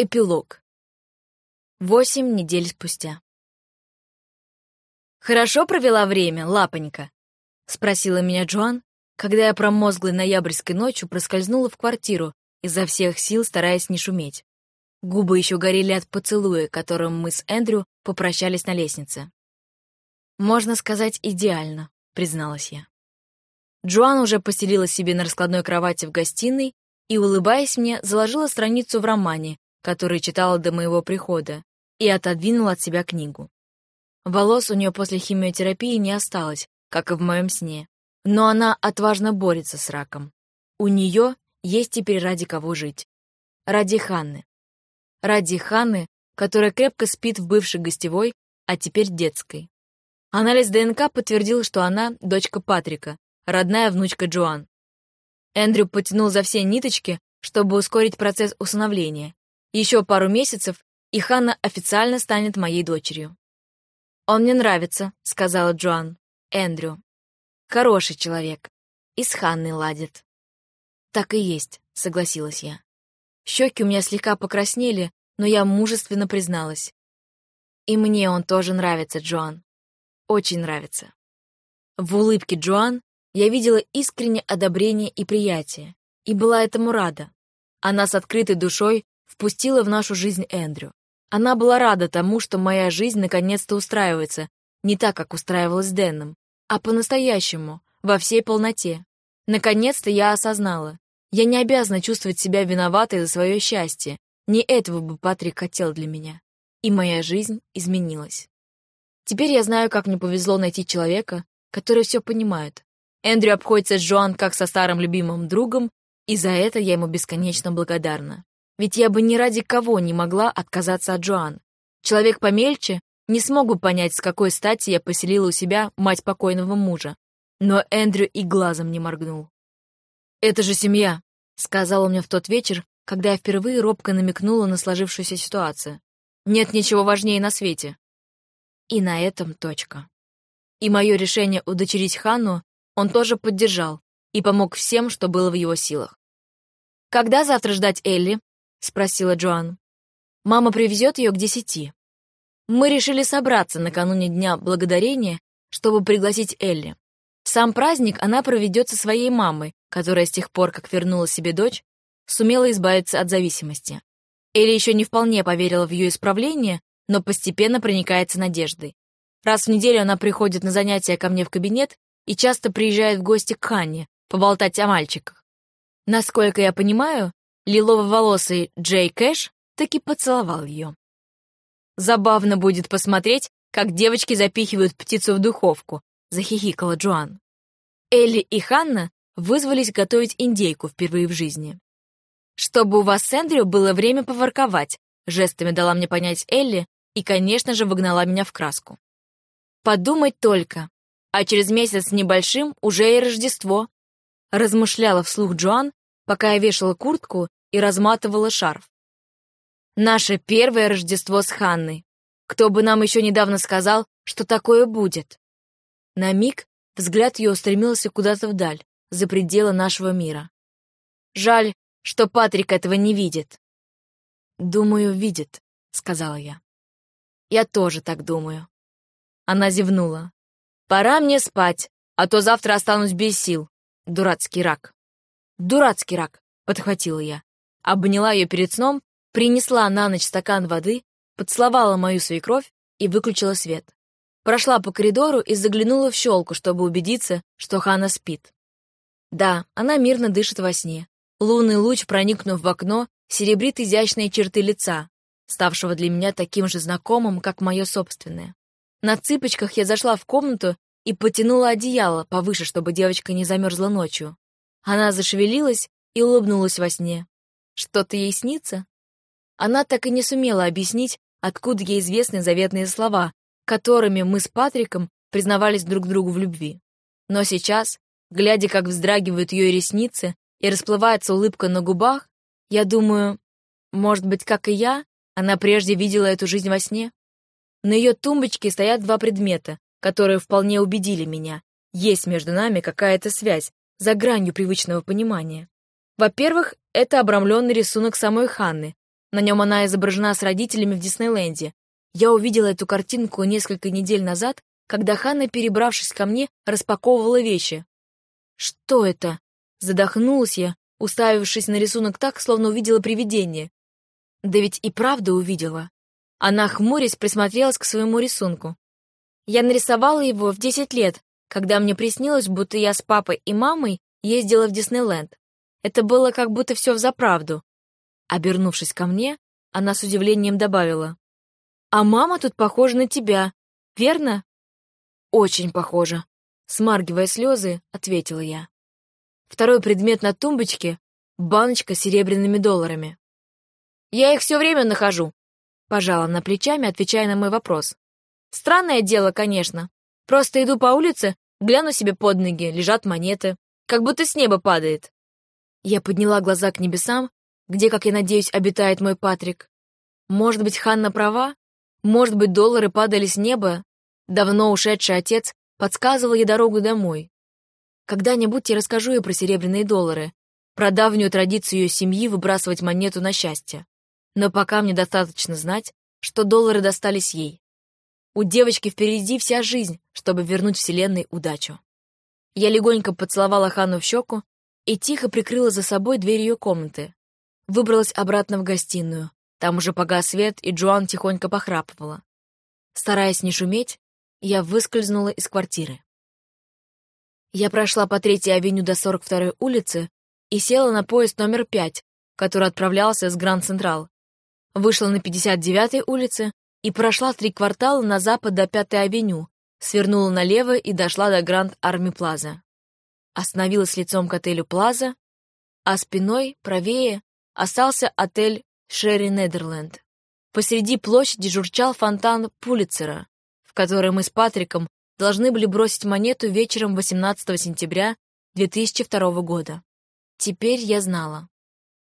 Эпилог. Восемь недель спустя. «Хорошо провела время, лапонька?» — спросила меня Джоан, когда я промозглой ноябрьской ночью проскользнула в квартиру, изо всех сил стараясь не шуметь. Губы еще горели от поцелуя, которым мы с Эндрю попрощались на лестнице. «Можно сказать, идеально», — призналась я. Джоан уже постелила себе на раскладной кровати в гостиной и, улыбаясь мне, заложила страницу в романе, который читала до моего прихода, и отодвинула от себя книгу. Волос у нее после химиотерапии не осталось, как и в моем сне, но она отважно борется с раком. У нее есть теперь ради кого жить. Ради Ханны. Ради Ханны, которая крепко спит в бывшей гостевой, а теперь детской. Анализ ДНК подтвердил, что она дочка Патрика, родная внучка Джоан. Эндрю потянул за все ниточки, чтобы ускорить процесс усыновления, еще пару месяцев, и Ханна официально станет моей дочерью. «Он мне нравится», — сказала Джоан. «Эндрю. Хороший человек. И с Ханной ладит». «Так и есть», — согласилась я. Щеки у меня слегка покраснели, но я мужественно призналась. «И мне он тоже нравится, Джоан. Очень нравится». В улыбке Джоан я видела искреннее одобрение и приятие, и была этому рада. Она с открытой душой впустила в нашу жизнь Эндрю. Она была рада тому, что моя жизнь наконец-то устраивается, не так, как устраивалась с Дэном, а по-настоящему, во всей полноте. Наконец-то я осознала. Я не обязана чувствовать себя виноватой за свое счастье. Не этого бы Патрик хотел для меня. И моя жизнь изменилась. Теперь я знаю, как мне повезло найти человека, который все понимает. Эндрю обходится с Джоан как со старым любимым другом, и за это я ему бесконечно благодарна. Ведь я бы ни ради кого не могла отказаться от Джоан. Человек помельче не смог бы понять, с какой стати я поселила у себя мать покойного мужа. Но Эндрю и глазом не моргнул. «Это же семья», — сказал он мне в тот вечер, когда я впервые робко намекнула на сложившуюся ситуацию. «Нет ничего важнее на свете». И на этом точка. И мое решение удочерить Ханну он тоже поддержал и помог всем, что было в его силах. «Когда завтра ждать Элли?» — спросила Джоан. «Мама привезет ее к десяти. Мы решили собраться накануне Дня Благодарения, чтобы пригласить Элли. Сам праздник она проведет со своей мамой, которая с тех пор, как вернула себе дочь, сумела избавиться от зависимости. Элли еще не вполне поверила в ее исправление, но постепенно проникается надеждой. Раз в неделю она приходит на занятия ко мне в кабинет и часто приезжает в гости к Ханне, поболтать о мальчиках. Насколько я понимаю, лилово-волосый Джей Кэш таки поцеловал ее. «Забавно будет посмотреть, как девочки запихивают птицу в духовку», — захихикала Джоан. Элли и Ханна вызвались готовить индейку впервые в жизни. «Чтобы у вас с Эндрю было время поворковать», — жестами дала мне понять Элли и, конечно же, выгнала меня в краску. «Подумать только, а через месяц небольшим уже и Рождество», — размышляла вслух Джоан, пока я вешала куртку и разматывала шарф. Наше первое Рождество с Ханной. Кто бы нам еще недавно сказал, что такое будет? На миг взгляд ее устремился куда-то вдаль, за пределы нашего мира. Жаль, что Патрик этого не видит. «Думаю, видит», — сказала я. «Я тоже так думаю». Она зевнула. «Пора мне спать, а то завтра останусь без сил. Дурацкий рак». «Дурацкий рак», — подхватила я обняла ее перед сном, принесла на ночь стакан воды, поцеловала мою свекровь и выключила свет. Прошла по коридору и заглянула в щелку, чтобы убедиться, что Хана спит. Да, она мирно дышит во сне. Лунный луч, проникнув в окно, серебрит изящные черты лица, ставшего для меня таким же знакомым, как мое собственное. На цыпочках я зашла в комнату и потянула одеяло повыше, чтобы девочка не замерзла ночью. Она зашевелилась и улыбнулась во сне. Что-то ей снится? Она так и не сумела объяснить, откуда ей известны заветные слова, которыми мы с Патриком признавались друг другу в любви. Но сейчас, глядя, как вздрагивают ее ресницы и расплывается улыбка на губах, я думаю, может быть, как и я, она прежде видела эту жизнь во сне? На ее тумбочке стоят два предмета, которые вполне убедили меня. Есть между нами какая-то связь, за гранью привычного понимания. Во-первых, это обрамленный рисунок самой Ханны, На нем она изображена с родителями в Диснейленде. Я увидела эту картинку несколько недель назад, когда Ханна, перебравшись ко мне, распаковывала вещи. «Что это?» Задохнулась я, уставившись на рисунок так, словно увидела привидение. Да ведь и правда увидела. Она, хмурясь, присмотрелась к своему рисунку. Я нарисовала его в 10 лет, когда мне приснилось, будто я с папой и мамой ездила в Диснейленд. Это было как будто все взаправду. Обернувшись ко мне, она с удивлением добавила. «А мама тут похожа на тебя, верно?» «Очень похожа», — смаргивая слезы, ответила я. Второй предмет на тумбочке — баночка с серебряными долларами. «Я их все время нахожу», — пожала на плечами, отвечая на мой вопрос. «Странное дело, конечно. Просто иду по улице, гляну себе под ноги, лежат монеты, как будто с неба падает». Я подняла глаза к небесам, где, как я надеюсь, обитает мой Патрик. Может быть, Ханна права? Может быть, доллары падали с неба? Давно ушедший отец подсказывал ей дорогу домой. Когда-нибудь я расскажу ей про серебряные доллары, про давнюю традицию ее семьи выбрасывать монету на счастье. Но пока мне достаточно знать, что доллары достались ей. У девочки впереди вся жизнь, чтобы вернуть Вселенной удачу. Я легонько поцеловала Хану в щеку и тихо прикрыла за собой дверь ее комнаты. Выбралась обратно в гостиную. Там уже погас свет, и Джоан тихонько похрапывала. Стараясь не шуметь, я выскользнула из квартиры. Я прошла по Третьей авеню до 42-й улицы и села на поезд номер 5, который отправлялся с Гранд Централ. Вышла на 59-й улице и прошла три квартала на запад до 5-й авеню, свернула налево и дошла до Гранд Арми Плаза. Остановилась лицом к отелю Плаза, а спиной, правее, остался отель Шерри Недерленд. Посреди площади журчал фонтан Пулицера, в который мы с Патриком должны были бросить монету вечером 18 сентября 2002 года. Теперь я знала.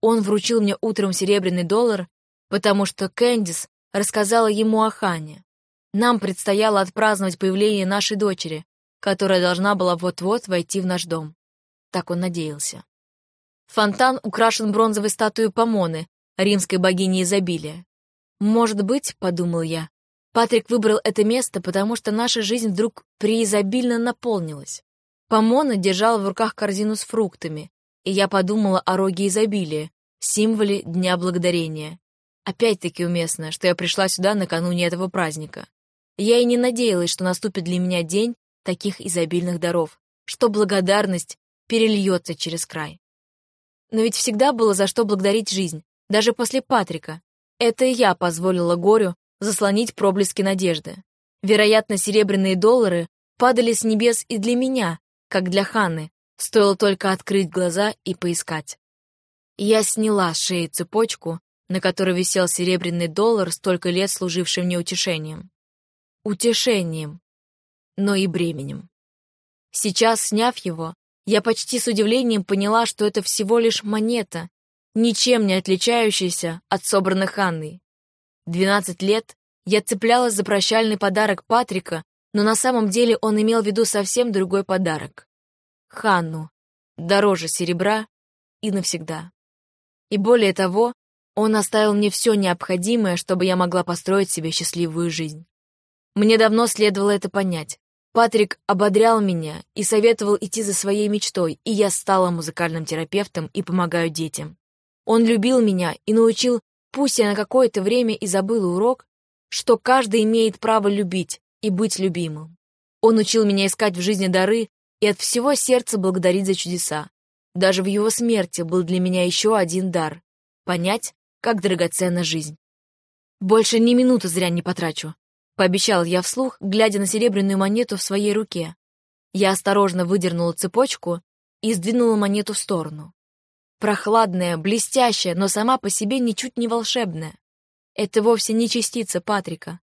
Он вручил мне утром серебряный доллар, потому что Кэндис рассказала ему о Хане. Нам предстояло отпраздновать появление нашей дочери, которая должна была вот-вот войти в наш дом. Так он надеялся. Фонтан украшен бронзовой статуей Помоны, римской богини изобилия. «Может быть, — подумал я, Патрик выбрал это место, потому что наша жизнь вдруг преизобильно наполнилась. Помона держала в руках корзину с фруктами, и я подумала о роге изобилия, символе Дня Благодарения. Опять-таки уместно, что я пришла сюда накануне этого праздника. Я и не надеялась, что наступит для меня день таких изобильных даров, что благодарность перельется через край. Но ведь всегда было за что благодарить жизнь, даже после Патрика. Это я позволила горю заслонить проблески надежды. Вероятно, серебряные доллары падали с небес и для меня, как для Ханны, стоило только открыть глаза и поискать. Я сняла с шеи цепочку, на которой висел серебряный доллар, столько лет служивший мне утешением. Утешением, но и бременем. Сейчас, сняв его, я почти с удивлением поняла, что это всего лишь монета, ничем не отличающаяся от собранных Анной. Двенадцать лет я цеплялась за прощальный подарок Патрика, но на самом деле он имел в виду совсем другой подарок. Ханну, дороже серебра и навсегда. И более того, он оставил мне все необходимое, чтобы я могла построить себе счастливую жизнь. Мне давно следовало это понять. Патрик ободрял меня и советовал идти за своей мечтой, и я стала музыкальным терапевтом и помогаю детям. Он любил меня и научил Пусть я на какое-то время и забыла урок, что каждый имеет право любить и быть любимым. Он учил меня искать в жизни дары и от всего сердца благодарить за чудеса. Даже в его смерти был для меня еще один дар — понять, как драгоценна жизнь. «Больше ни минуты зря не потрачу», — пообещал я вслух, глядя на серебряную монету в своей руке. Я осторожно выдернула цепочку и сдвинула монету в сторону. Прохладная, блестящая, но сама по себе ничуть не волшебная. Это вовсе не частица Патрика.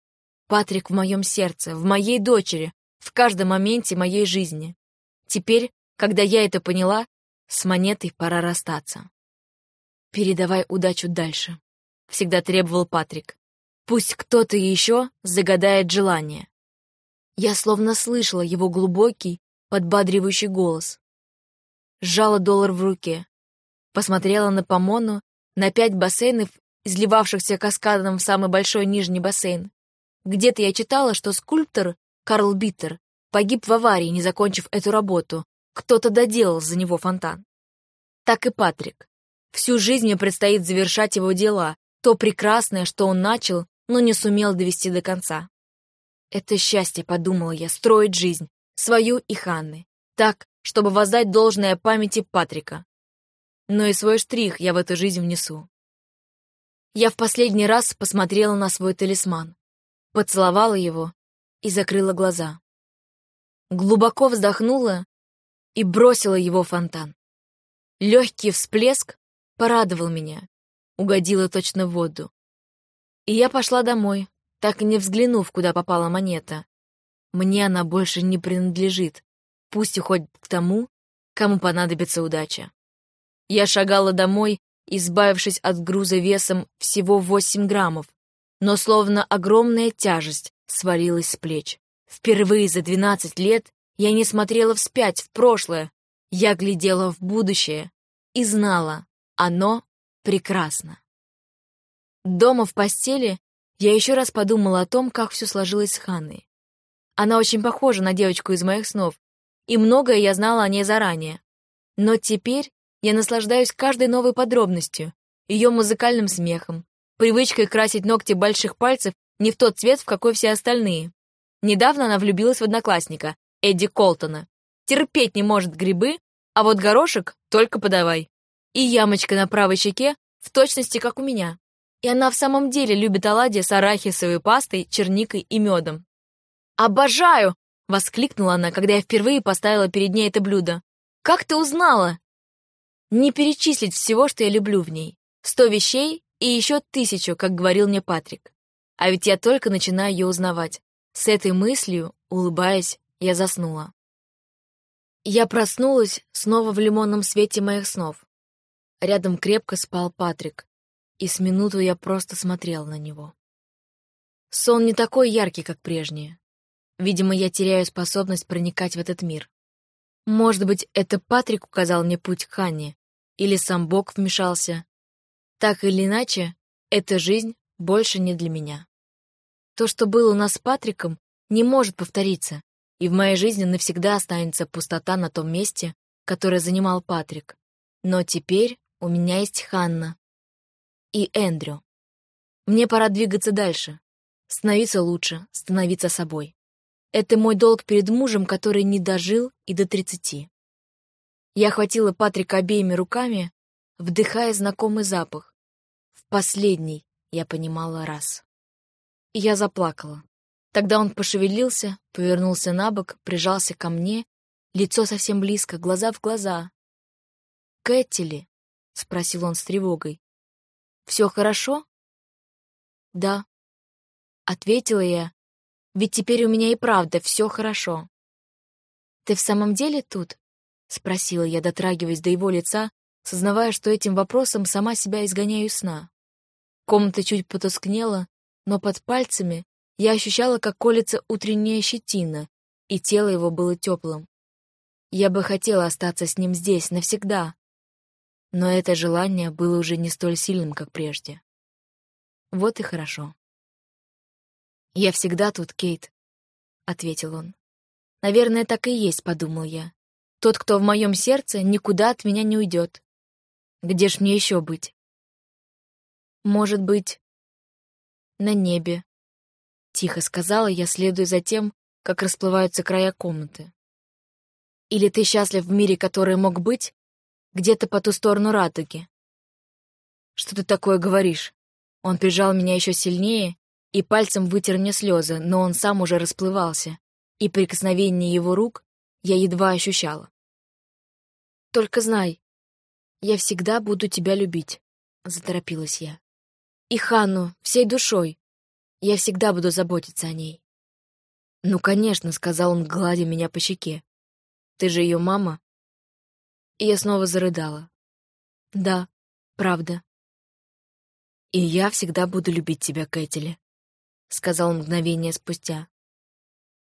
Патрик в моем сердце, в моей дочери, в каждом моменте моей жизни. Теперь, когда я это поняла, с монетой пора расстаться. «Передавай удачу дальше», — всегда требовал Патрик. «Пусть кто-то еще загадает желание». Я словно слышала его глубокий, подбадривающий голос. Сжала доллар в руке, посмотрела на помону, на пять бассейнов изливавшихся каскадом в самый большой нижний бассейн. Где-то я читала, что скульптор Карл Биттер погиб в аварии, не закончив эту работу. Кто-то доделал за него фонтан. Так и Патрик. Всю жизнь мне предстоит завершать его дела, то прекрасное, что он начал, но не сумел довести до конца. Это счастье, подумала я, строить жизнь, свою и Ханны, так, чтобы воздать должное памяти Патрика. Но и свой штрих я в эту жизнь внесу. Я в последний раз посмотрела на свой талисман, поцеловала его и закрыла глаза. Глубоко вздохнула и бросила его в фонтан. Легкий всплеск порадовал меня, угодила точно в воду. И я пошла домой, так и не взглянув, куда попала монета. Мне она больше не принадлежит, пусть уходит к тому, кому понадобится удача. Я шагала домой, избавившись от груза весом всего 8 граммов, но словно огромная тяжесть свалилась с плеч. Впервые за 12 лет я не смотрела вспять, в прошлое. Я глядела в будущее и знала, оно прекрасно. Дома в постели я еще раз подумала о том, как все сложилось с Ханной. Она очень похожа на девочку из моих снов, и многое я знала о ней заранее. Но теперь я наслаждаюсь каждой новой подробностью, ее музыкальным смехом, привычкой красить ногти больших пальцев не в тот цвет, в какой все остальные. Недавно она влюбилась в одноклассника, Эдди Колтона. Терпеть не может грибы, а вот горошек только подавай. И ямочка на правой щеке в точности, как у меня. И она в самом деле любит оладьи с арахисовой пастой, черникой и медом. «Обожаю!» — воскликнула она, когда я впервые поставила перед ней это блюдо. «Как ты узнала?» Не перечислить всего, что я люблю в ней. Сто вещей и еще тысячу, как говорил мне Патрик. А ведь я только начинаю ее узнавать. С этой мыслью, улыбаясь, я заснула. Я проснулась снова в лимонном свете моих снов. Рядом крепко спал Патрик, и с минуту я просто смотрел на него. Сон не такой яркий, как прежние. Видимо, я теряю способность проникать в этот мир. Может быть, это Патрик указал мне путь к Ханне, или сам Бог вмешался. Так или иначе, эта жизнь больше не для меня. То, что было у нас с Патриком, не может повториться, и в моей жизни навсегда останется пустота на том месте, которое занимал Патрик. Но теперь у меня есть Ханна, и Эндрю. Мне пора двигаться дальше, становиться лучше, становиться собой. Это мой долг перед мужем, который не дожил и до тридцати. Я охватила Патрика обеими руками, вдыхая знакомый запах. В последний, я понимала, раз. Я заплакала. Тогда он пошевелился, повернулся на бок, прижался ко мне, лицо совсем близко, глаза в глаза. «Кэттили?» — спросил он с тревогой. Все хорошо?» «Да», — ответила я, «ведь теперь у меня и правда все хорошо». «Ты в самом деле тут?» — спросила я, дотрагиваясь до его лица, сознавая, что этим вопросом сама себя изгоняю из сна. Комната чуть потускнела, но под пальцами я ощущала, как колется утренняя щетина, и тело его было теплым. Я бы хотела остаться с ним здесь навсегда, но это желание было уже не столь сильным, как прежде. Вот и хорошо. «Я всегда тут, Кейт», — ответил он. «Наверное, так и есть», — подумал я. «Тот, кто в моем сердце, никуда от меня не уйдет. Где ж мне еще быть?» «Может быть, на небе», — тихо сказала я, следуя за тем, как расплываются края комнаты. «Или ты счастлив в мире, который мог быть, где-то по ту сторону радуги. «Что ты такое говоришь?» Он прижал меня еще сильнее и пальцем вытер мне слезы, но он сам уже расплывался, и прикосновение его рук я едва ощущала. «Только знай, я всегда буду тебя любить», — заторопилась я. «И Ханну всей душой. Я всегда буду заботиться о ней». «Ну, конечно», — сказал он, гладя меня по щеке. «Ты же ее мама?» И я снова зарыдала. Да, правда. «И я всегда буду любить тебя, Кэтили», — сказал мгновение спустя.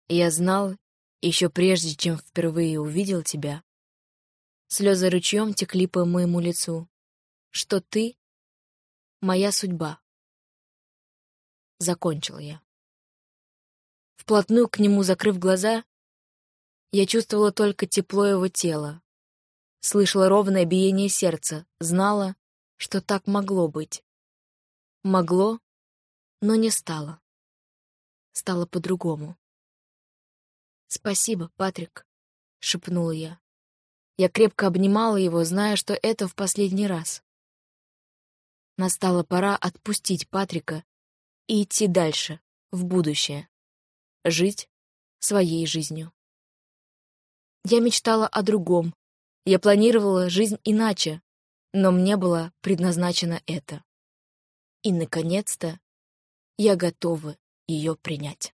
«Я знал, еще прежде, чем впервые увидел тебя». Слезы ручьем текли по моему лицу. «Что ты Моя судьба. Закончил я. Вплотную к нему закрыв глаза, я чувствовала только тепло его тела, слышала ровное биение сердца, знала, что так могло быть. Могло, но не стало. Стало по-другому. «Спасибо, Патрик», — шепнула я. Я крепко обнимала его, зная, что это в последний раз. Настала пора отпустить Патрика и идти дальше, в будущее. Жить своей жизнью. Я мечтала о другом. Я планировала жизнь иначе, но мне было предназначено это. И, наконец-то, я готова ее принять.